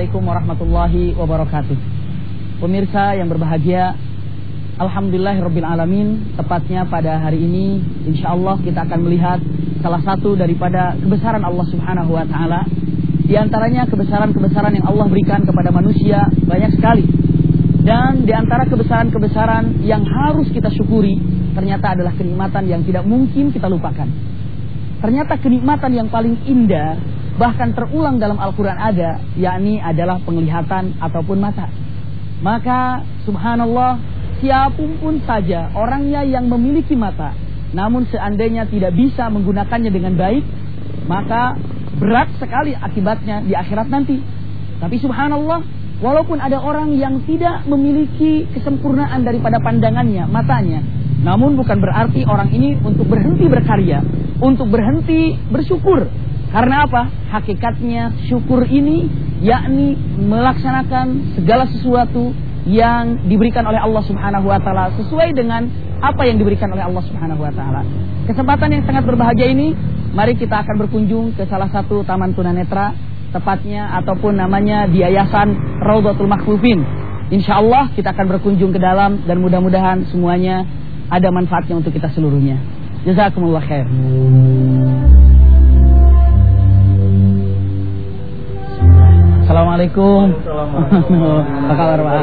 Assalamualaikum warahmatullahi wabarakatuh. Pemirsa yang berbahagia Alhamdulillahirrabbilalamin Tepatnya pada hari ini Insya Allah kita akan melihat Salah satu daripada kebesaran Allah subhanahu wa ta'ala. Di antaranya kebesaran-kebesaran yang Allah berikan kepada manusia Banyak sekali. Dan di antara kebesaran-kebesaran yang harus kita syukuri Ternyata adalah kenikmatan yang tidak mungkin kita lupakan. Ternyata kenikmatan yang paling indah bahkan terulang dalam Al-Quran ada, yakni adalah penglihatan ataupun mata. Maka subhanallah, siapa pun saja orangnya yang memiliki mata, namun seandainya tidak bisa menggunakannya dengan baik, maka berat sekali akibatnya di akhirat nanti. Tapi subhanallah, walaupun ada orang yang tidak memiliki kesempurnaan daripada pandangannya, matanya, namun bukan berarti orang ini untuk berhenti berkarya, untuk berhenti bersyukur, karena apa? Hakikatnya syukur ini yakni melaksanakan segala sesuatu yang diberikan oleh Allah Subhanahu wa taala sesuai dengan apa yang diberikan oleh Allah Subhanahu wa taala. Kesempatan yang sangat berbahagia ini, mari kita akan berkunjung ke salah satu taman tunanetra tepatnya ataupun namanya di Yayasan Raudhatul. Insya Allah kita akan berkunjung ke dalam dan mudah-mudahan semuanya ada manfaatnya untuk kita seluruhnya. Jazakumullah khair. Assalamualaikum. Apa kabar Pak?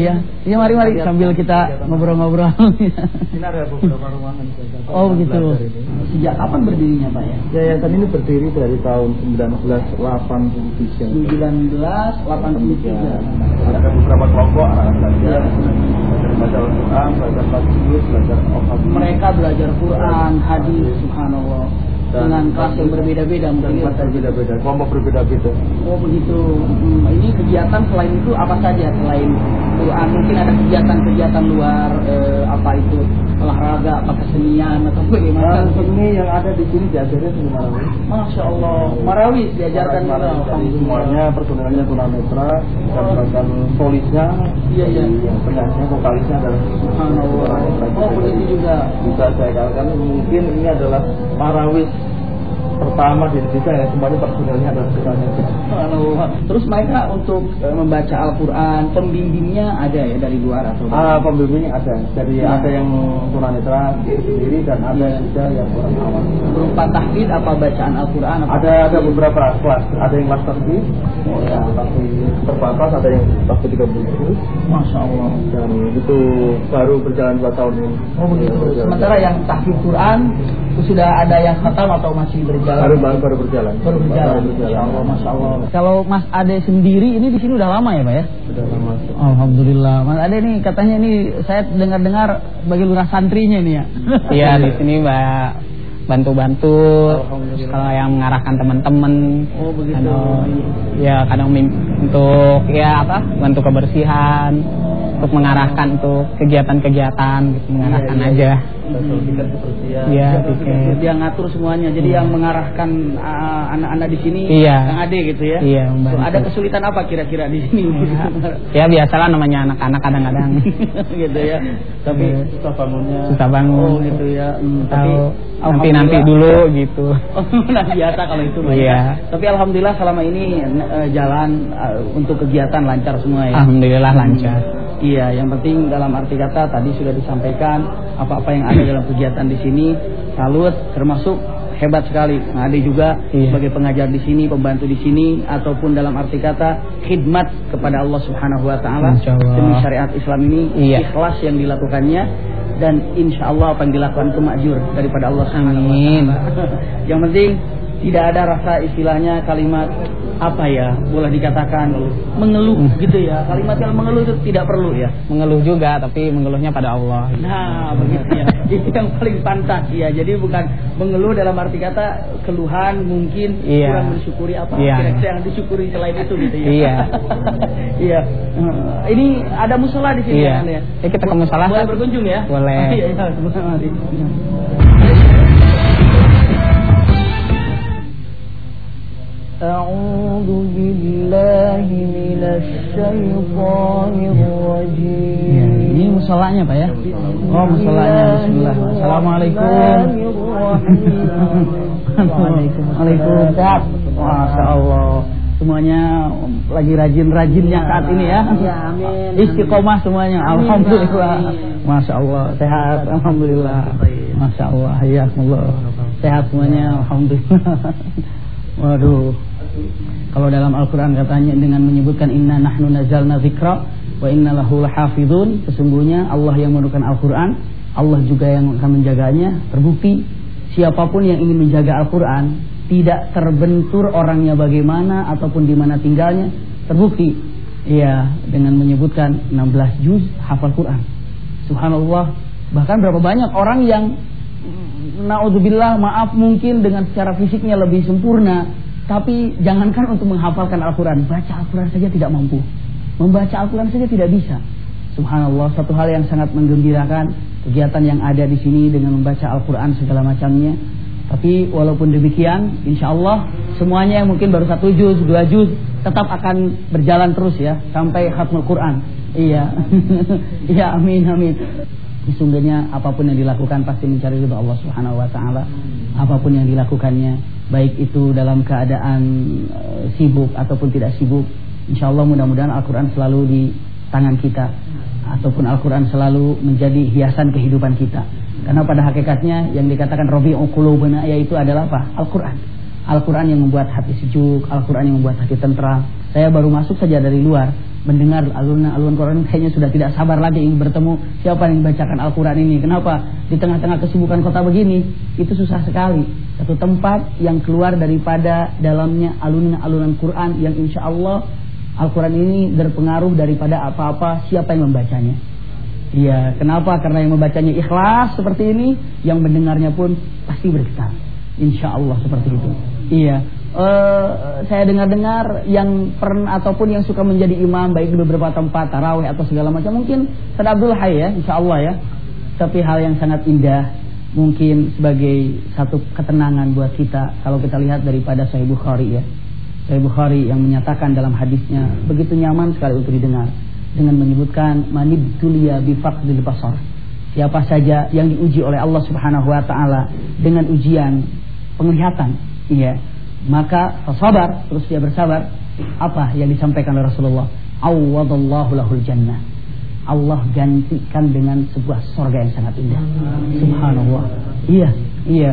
Iya, iya mari mari sambil kita ngobrol-ngobrol. Ini ada beberapa ruangan. Oh begitu. Sejak kapan berdirinya Pak ya? Yayasan ini berdiri dari tahun 1983. 1983. Ada beberapa kelompok anak-anak belajar baca Al-Quran, belajar hadis, belajar Mereka belajar Quran, hadis, subhanallah. Dengan kelas yang berbeda-beda mungkin. kelas yang berbeda-beda, kelompok berbeda-beda. Oh begitu. Hmm, ini kegiatan selain itu apa saja selain Quran? Mungkin ada kegiatan-kegiatan luar eh, apa itu olahraga, kesenian atau bagaimana? Dan seni yang ada di sini diajarnya seni Marawi. Masya Allah, Marawis diajarkan juga. Marawi. Jadi semuanya personelnya tunanetra dan bahkan solisnya, Iya, iya. penyanyinya, vokalisnya adalah Subhanallah. Oh begitu juga. bisa saya katakan mungkin ini adalah parawis pertama di Indonesia yang semuanya personelnya adalah. Subhanallah. Terus mereka untuk eh, membaca Al-Quran, pembimbingnya ada ya dari luar atau? Ah, pembimbingnya ada. Jadi Ya. ada yang tunanetra sendiri dan ada Iya. juga yang orang awam. berupa tahfidz apa bacaan Al-Quran? apa? Ada ada beberapa kelas. Ada yang kelas tahfiz, ya, tapi terbatas. Ada yang tahfiz 30 juz. Masya Allah. Dan itu baru berjalan dua tahun ini. Oh begitu. Ya. Sementara yang tahfidz Quran itu sudah ada yang khatam atau masih berjalan? Baru baru, baru berjalan. Baru berjalan. Baru berjalan. Masya Allah, Masya Allah. Kalau Mas Ade sendiri ini di sini udah lama ya Pak ya? Sudah lama. Alhamdulillah. Mas Ade ini katanya ini saya dengar-dengar bagi lurah santrinya nih ya. Iya di sini mbak bantu-bantu kalau yang mengarahkan teman-teman Oh begitu. kadang ya kadang mim- untuk ya apa bantu kebersihan untuk mengarahkan untuk kegiatan-kegiatan gitu mengarahkan Iya, iya. aja Betul, tiket kebersihan. Iya tiket Dia ngatur semuanya. Jadi yang mengarahkan uh, anak-anak di sini Iya. yang Ade gitu ya. Iya, So, ada kesulitan apa kira-kira di sini? ya biasalah namanya anak-anak kadang-kadang gitu ya. Tapi Iya. Susah bangunnya. susah bangun oh gitu ya. Hmm, tapi tahu nanti nanti alhamdulillah- dulu gitu Oh, nah biasa kalau itu Iya. ya. Tapi alhamdulillah selama ini eh, jalan eh, untuk kegiatan lancar semua ya. alhamdulillah lancar Iya, yang penting dalam arti kata tadi sudah disampaikan apa-apa yang ada dalam kegiatan di sini salut termasuk hebat sekali. Nah, ada juga Iya. sebagai pengajar di sini, pembantu di sini ataupun dalam arti kata khidmat kepada Allah Subhanahu wa taala demi syariat Islam ini Iya. ikhlas yang dilakukannya dan insya Allah apa yang dilakukan itu makjur daripada Allah Subhanahu wa Amin. taala. yang penting tidak ada rasa istilahnya kalimat apa ya boleh dikatakan mengeluh Hmm. gitu ya kalimat yang mengeluh itu tidak perlu ya mengeluh juga tapi mengeluhnya pada Allah Nah, begitu ya. Itu yang paling pantas ya. Jadi bukan mengeluh dalam arti kata keluhan mungkin Iya. kurang mensyukuri apa Iya. kira-kira yang disyukuri selain itu gitu ya. Iya. Iya. Eh, Ini ada musola di sini Iya. kan ya. Eh, kita ke musola, Boleh berkunjung ya? Boleh. Iya, iya. أعوذ بالله من الشيطان الرجيم Ya, ini musolanya Pak ya? Oh musolanya Bismillah Assalamualaikum Waalaikumsalam Masya Allah. Semuanya lagi rajin-rajinnya saat ini ya. Ya, amin. Istiqomah semuanya. Amin, Alhamdulillah. amin. Masya Allah. Sehat. Alhamdulillah. Masya Allah. Ya Allah. Sehat semuanya. Alhamdulillah. Waduh. Kalau dalam Al-Quran katanya dengan menyebutkan Inna nahnu nazalna zikra wa inna lahu lahafidun Sesungguhnya Allah yang menurunkan Al-Quran Allah juga yang akan menjaganya. Terbukti siapa pun yang ingin menjaga Al-Quran Tidak terbentur orangnya bagaimana Ataupun di mana tinggalnya. Terbukti Iya dengan menyebutkan 16 juz hafal Quran. Subhanallah Bahkan berapa banyak orang yang Naudzubillah maaf mungkin dengan secara fisiknya lebih sempurna tapi jangankan untuk menghafalkan Al-Quran Baca Al-Quran saja tidak mampu. Membaca Al-Quran saja tidak bisa. Subhanallah satu hal yang sangat menggembirakan Kegiatan yang ada di sini dengan membaca Al-Quran segala macamnya. Tapi walaupun demikian Insya Allah semuanya yang mungkin baru satu juz, dua juz Tetap akan berjalan terus ya Sampai khatmul Quran. Iya. Iya amin amin. Sesungguhnya apa pun yang dilakukan pasti mencari ridho Allah Subhanahu wa taala. Apa pun yang dilakukannya, baik itu dalam keadaan uh, sibuk ataupun tidak sibuk, insyaallah mudah-mudahan Al-Qur'an selalu di tangan kita ataupun Al-Qur'an selalu menjadi hiasan kehidupan kita. Karena pada hakikatnya yang dikatakan Rabi'ul qulubuna yaitu adalah apa? Al-Qur'an. Al-Quran yang membuat hati sejuk, Al-Quran yang membuat hati tentram. Saya baru masuk saja dari luar, mendengar alunan-alunan Quran kayaknya sudah tidak sabar lagi ingin bertemu siapa yang membacakan Al-Quran ini. Kenapa? Di tengah-tengah kesibukan kota begini, itu susah sekali. Satu tempat yang keluar daripada dalamnya alunan-alunan Quran yang insya Allah Al-Quran ini berpengaruh daripada apa-apa siapa yang membacanya. Iya, kenapa? Karena yang membacanya ikhlas seperti ini, yang mendengarnya pun pasti bergetar. Insya Allah seperti itu. Iya. Uh, saya dengar-dengar yang pernah ataupun yang suka menjadi imam baik di beberapa tempat tarawih atau segala macam mungkin Ustaz Abdul ya, insya Allah ya. Tapi hal yang sangat indah mungkin sebagai satu ketenangan buat kita kalau kita lihat daripada Sahih Bukhari ya. Sahih Bukhari yang menyatakan dalam hadisnya begitu nyaman sekali untuk didengar dengan menyebutkan manibtuliya bifaqdil basar. Siapa saja yang diuji oleh Allah Subhanahu wa taala dengan ujian penglihatan, iya, maka sabar terus dia bersabar. Apa yang disampaikan oleh Rasulullah? Awadallahu lahul jannah. Allah gantikan dengan sebuah sorga yang sangat indah. Subhanallah. Iya, iya.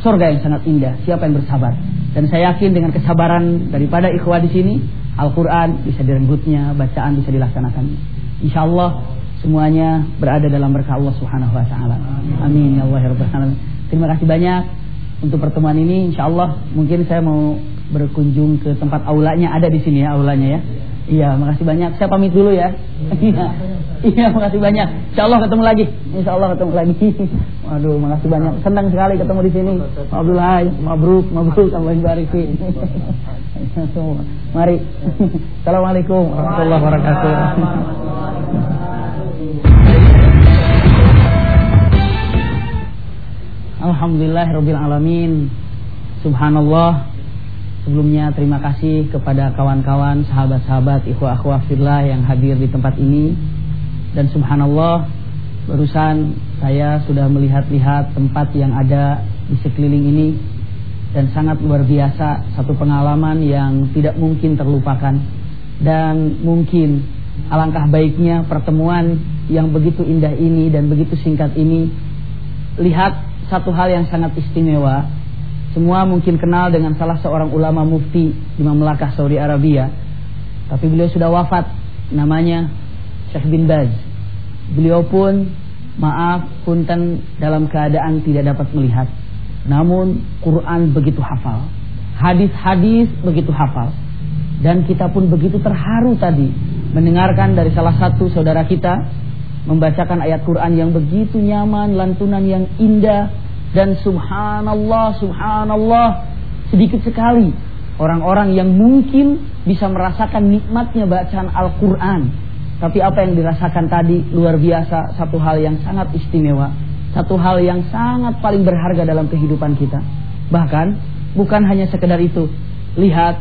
Sorga yang sangat indah. Siapa yang bersabar? Dan saya yakin dengan kesabaran daripada ikhwah di sini, Al-Quran bisa direnggutnya, bacaan bisa dilaksanakan. Insya Allah semuanya berada dalam berkah Allah Subhanahu Wa Taala. Amin ya Allah ya Rabbal Alamin. Terima kasih banyak untuk pertemuan ini insya Allah mungkin saya mau berkunjung ke tempat aulanya ada di sini ya aulanya ya. Iya, makasih banyak. Saya pamit dulu ya. Iya. Iya, makasih banyak. Insya Allah ketemu lagi. Insya Allah ketemu lagi. Waduh, makasih banyak. Senang sekali ketemu di sini. Abdullah, mabruk, mabruk, Allah barik Mari. Assalamualaikum warahmatullahi wabarakatuh. Alhamdulillah alamin. Subhanallah. Sebelumnya terima kasih kepada kawan-kawan, sahabat-sahabat, ikhwah akhwah fillah yang hadir di tempat ini. Dan subhanallah, barusan saya sudah melihat-lihat tempat yang ada di sekeliling ini dan sangat luar biasa, satu pengalaman yang tidak mungkin terlupakan dan mungkin alangkah baiknya pertemuan yang begitu indah ini dan begitu singkat ini lihat satu hal yang sangat istimewa. Semua mungkin kenal dengan salah seorang ulama mufti di Mamlakah Saudi Arabia. Tapi beliau sudah wafat. Namanya Syekh bin Baz. Beliau pun maaf punten dalam keadaan tidak dapat melihat. Namun Quran begitu hafal. Hadis-hadis begitu hafal. Dan kita pun begitu terharu tadi mendengarkan dari salah satu saudara kita membacakan ayat Quran yang begitu nyaman, lantunan yang indah dan subhanallah, subhanallah sedikit sekali orang-orang yang mungkin bisa merasakan nikmatnya bacaan Al-Qur'an. Tapi apa yang dirasakan tadi luar biasa, satu hal yang sangat istimewa, satu hal yang sangat paling berharga dalam kehidupan kita. Bahkan bukan hanya sekedar itu. Lihat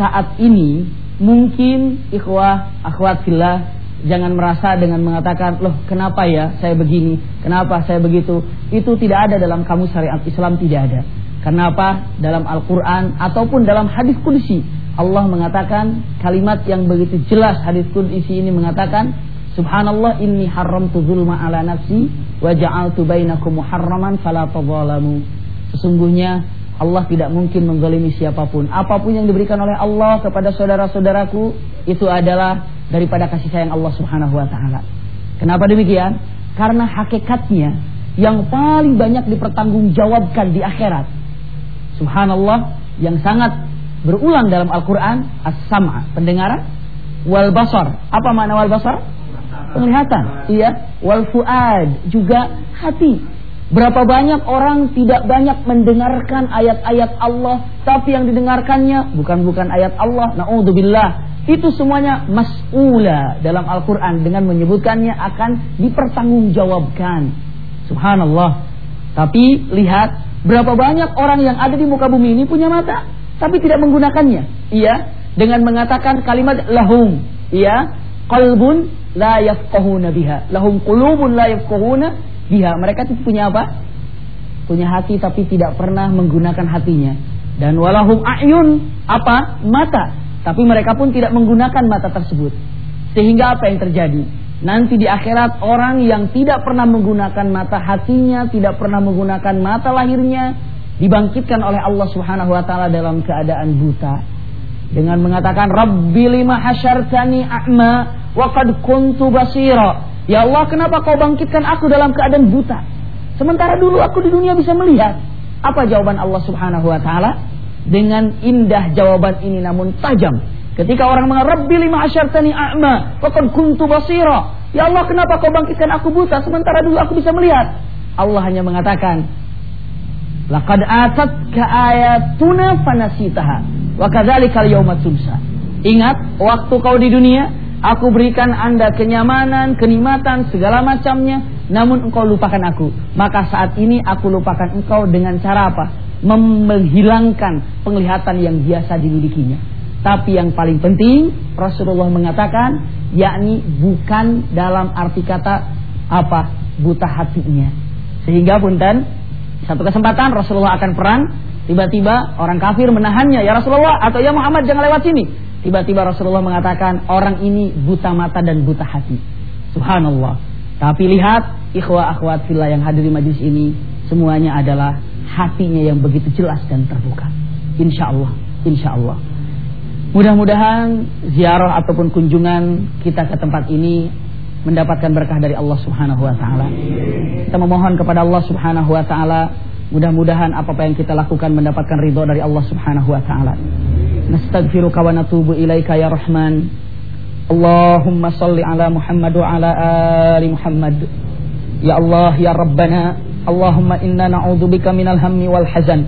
saat ini mungkin ikhwah, akhwat fillah Jangan merasa dengan mengatakan, loh kenapa ya saya begini, kenapa saya begitu. Itu tidak ada dalam kamus syariat Islam, tidak ada. Karena apa? Dalam Al-Quran ataupun dalam hadis kudsi Allah mengatakan kalimat yang begitu jelas hadis kudsi ini mengatakan Subhanallah inni haramtu zulma ala nafsi wa ja'altu bainakum muharraman fala. Sesungguhnya Allah tidak mungkin menggolimi siapa pun. Apa pun yang diberikan oleh Allah kepada saudara-saudaraku itu adalah daripada kasih sayang Allah Subhanahu wa taala. Kenapa demikian? Karena hakikatnya yang paling banyak dipertanggungjawabkan di akhirat subhanallah yang sangat berulang dalam Al-Quran as-sam'a pendengaran wal basar apa makna wal basar penglihatan iya wal fuad juga hati berapa banyak orang tidak banyak mendengarkan ayat-ayat Allah tapi yang didengarkannya bukan bukan ayat Allah. Naudzubillah. Itu semuanya mas'ula dalam Al-Quran dengan menyebutkannya akan dipertanggungjawabkan. Subhanallah. Tapi lihat Berapa banyak orang yang ada di muka bumi ini punya mata tapi tidak menggunakannya. Iya, dengan mengatakan kalimat lahum, iya, qalbun la yafqahuna biha. Lahum qulubun la yafqahuna biha. Mereka itu punya apa? Punya hati tapi tidak pernah menggunakan hatinya. Dan walahum ayun apa? Mata. Tapi mereka pun tidak menggunakan mata tersebut. Sehingga apa yang terjadi? Nanti di akhirat orang yang tidak pernah menggunakan mata hatinya, tidak pernah menggunakan mata lahirnya, dibangkitkan oleh Allah Subhanahu wa taala dalam keadaan buta. Dengan mengatakan Rabbi lima hasyartani a'ma wa qad kuntu basira. Ya Allah, kenapa kau bangkitkan aku dalam keadaan buta? Sementara dulu aku di dunia bisa melihat. Apa jawaban Allah Subhanahu wa taala? Dengan indah jawaban ini namun tajam Ketika orang mengatakan Rabbi lima asyartani a'ma Fakad kuntu basira Ya Allah kenapa kau bangkitkan aku buta Sementara dulu aku bisa melihat Allah hanya mengatakan Laqad atat ka ayatuna fanasitaha Wa kadzalikal yawma tunsa Ingat waktu kau di dunia Aku berikan anda kenyamanan, kenikmatan, segala macamnya Namun engkau lupakan aku Maka saat ini aku lupakan engkau dengan cara apa? Menghilangkan penglihatan yang biasa dimilikinya tapi yang paling penting Rasulullah mengatakan yakni bukan dalam arti kata apa buta hatinya. Sehingga punten satu kesempatan Rasulullah akan perang, tiba-tiba orang kafir menahannya, "Ya Rasulullah atau ya Muhammad jangan lewat sini." Tiba-tiba Rasulullah mengatakan, "Orang ini buta mata dan buta hati." Subhanallah. Tapi lihat ikhwah akhwat fillah yang hadir di majlis ini, semuanya adalah hatinya yang begitu jelas dan terbuka. Insya Allah, insya Allah. Mudah-mudahan ziarah ataupun kunjungan kita ke tempat ini mendapatkan berkah dari Allah Subhanahu wa taala. Kita memohon kepada Allah Subhanahu wa taala mudah-mudahan apa-apa yang kita lakukan mendapatkan ridho dari Allah Subhanahu wa taala. Nastaghfiruka wa natubu ilaika ya Rahman. Allahumma salli ala Muhammad wa ala ali Muhammad. Ya Allah ya Rabbana, Allahumma inna na'udzubika minal hammi wal hazan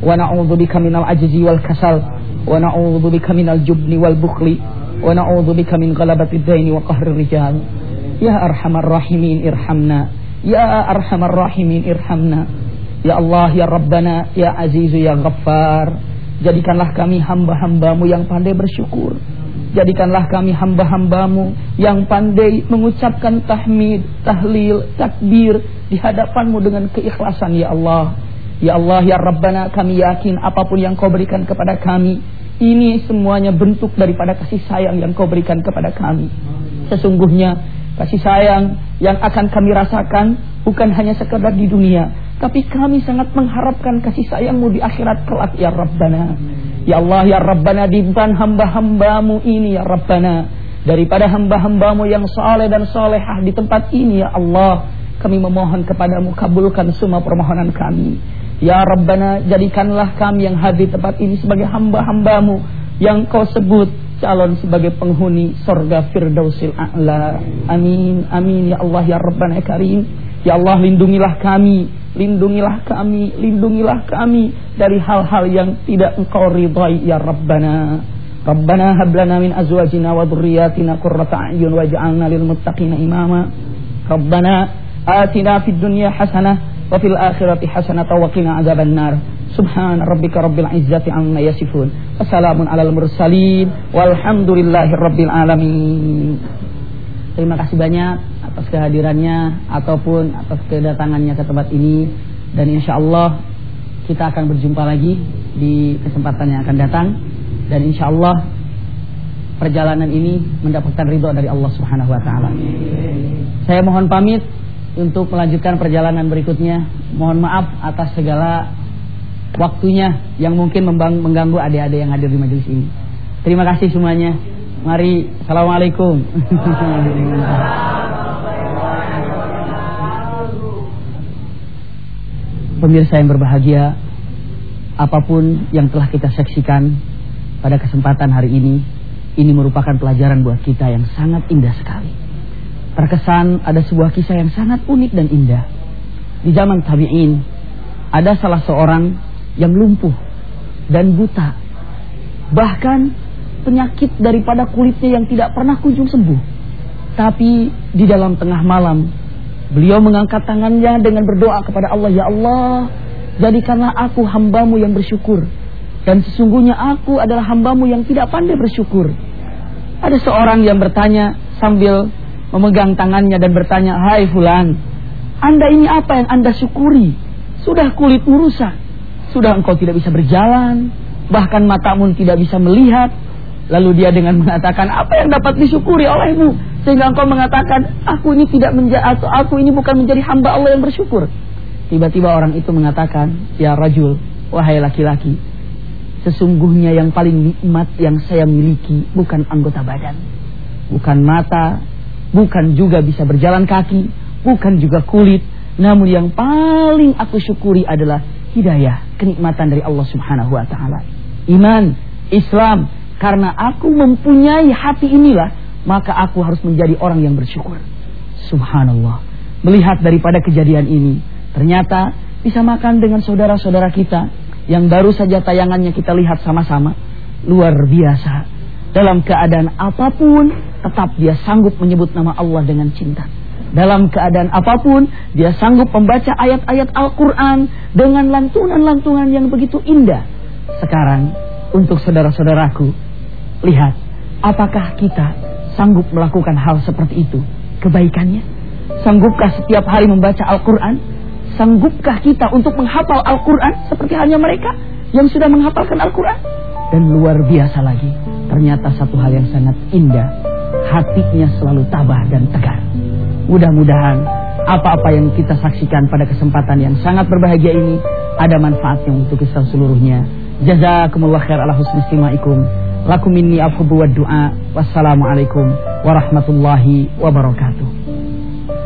wa na'udzubika minal ajzi wal kasal. ونعوذ بك من الجبن والبخل ونعوذ بك من غلبة الدين وقهر الرجال يا أرحم الراحمين ارحمنا يا أرحم الراحمين ارحمنا Ya Allah, Ya Rabbana, Ya Azizu, Ya Ghaffar Jadikanlah kami hamba-hambamu yang pandai bersyukur. Jadikanlah kami hamba-hambamu yang pandai mengucapkan tahmid, tahlil, takbir Di hadapanmu dengan keikhlasan Ya Allah. Ya Allah, Ya Rabbana, kami yakin apa pun yang kau berikan kepada kami Ini semuanya bentuk daripada kasih sayang yang kau berikan kepada kami. Sesungguhnya kasih sayang yang akan kami rasakan bukan hanya sekedar di dunia Tapi kami sangat mengharapkan kasih sayangmu di akhirat kelak Ya Rabbana Ya Allah, Ya Rabbana di depan hamba-hambamu ini Ya Rabbana Daripada hamba-hambamu yang saleh dan salehah di tempat ini Ya Allah Kami memohon kepadamu kabulkan semua permohonan kami Ya Rabbana jadikanlah kami yang hadir tempat ini sebagai hamba-hambamu yang kau sebut calon sebagai penghuni sorga firdausil a'la. Amin, amin ya Allah ya Rabbana ya Karim. Ya Allah lindungilah kami, lindungilah kami, lindungilah kami dari hal-hal yang tidak engkau ridhai ya Rabbana. Rabbana hablana min azwajina wa durriyatina qurrata a'yun waj'alna lil muttaqina imama. Rabbana atina fid dunya hasanah wa fil akhirati hasanah Tawakina azaban nar. Subhan rabbika rabbil izzati amma yasifun. Assalamun alal mursalin walhamdulillahi rabbil alamin. Terima kasih banyak atas kehadirannya ataupun atas kedatangannya ke tempat ini dan insya Allah kita akan berjumpa lagi di kesempatan yang akan datang dan insya Allah perjalanan ini mendapatkan ridho dari Allah Subhanahu Wa Taala. Saya mohon pamit untuk melanjutkan perjalanan berikutnya. Mohon maaf atas segala waktunya yang mungkin mengganggu adik-adik yang hadir di majelis ini. Terima kasih semuanya. Mari, assalamualaikum. Pemirsa yang berbahagia, apa pun yang telah kita saksikan pada kesempatan hari ini, ini merupakan pelajaran buat kita yang sangat indah sekali. Terkesan ada sebuah kisah yang sangat unik dan indah. Di zaman tabi'in, ada salah seorang yang lumpuh dan buta. Bahkan penyakit daripada kulitnya yang tidak pernah kunjung sembuh. Tapi di dalam tengah malam Beliau mengangkat tangannya dengan berdoa kepada Allah, Ya Allah, jadikanlah aku hambamu yang bersyukur. Dan sesungguhnya aku adalah hambamu yang tidak pandai bersyukur. Ada seorang yang bertanya sambil memegang tangannya dan bertanya, Hai fulan, anda ini apa yang anda syukuri? Sudah kulitmu rusak, sudah engkau tidak bisa berjalan, bahkan matamu tidak bisa melihat. Lalu dia dengan mengatakan, apa yang dapat disyukuri olehmu? Sehingga engkau mengatakan, aku ini tidak menjadi atau aku ini bukan menjadi hamba Allah yang bersyukur. Tiba-tiba orang itu mengatakan, ya rajul, wahai laki-laki, sesungguhnya yang paling nikmat yang saya miliki bukan anggota badan, bukan mata, bukan juga bisa berjalan kaki, bukan juga kulit, namun yang paling aku syukuri adalah hidayah, kenikmatan dari Allah Subhanahu wa taala. Iman, Islam, karena aku mempunyai hati inilah maka aku harus menjadi orang yang bersyukur. Subhanallah. Melihat daripada kejadian ini, ternyata bisa makan dengan saudara-saudara kita yang baru saja tayangannya kita lihat sama-sama. Luar biasa. Dalam keadaan apa pun, tetap dia sanggup menyebut nama Allah dengan cinta. Dalam keadaan apa pun, dia sanggup membaca ayat-ayat Al-Quran dengan lantunan-lantunan yang begitu indah. Sekarang, untuk saudara-saudaraku, lihat, apakah kita sanggup melakukan hal seperti itu? Kebaikannya? Sanggupkah setiap hari membaca Al-Quran? Sanggupkah kita untuk menghafal Al-Quran seperti hanya mereka yang sudah menghafalkan Al-Quran? Dan luar biasa lagi, ternyata satu hal yang sangat indah. Hatinya selalu tabah dan tegar. Mudah-mudahan apa-apa yang kita saksikan pada kesempatan yang sangat berbahagia ini ada manfaatnya untuk kita seluruhnya. Jazakumullah khair ala husni. Lakum minni afhubu wa du'a. Wassalamualaikum warahmatullahi wabarakatuh.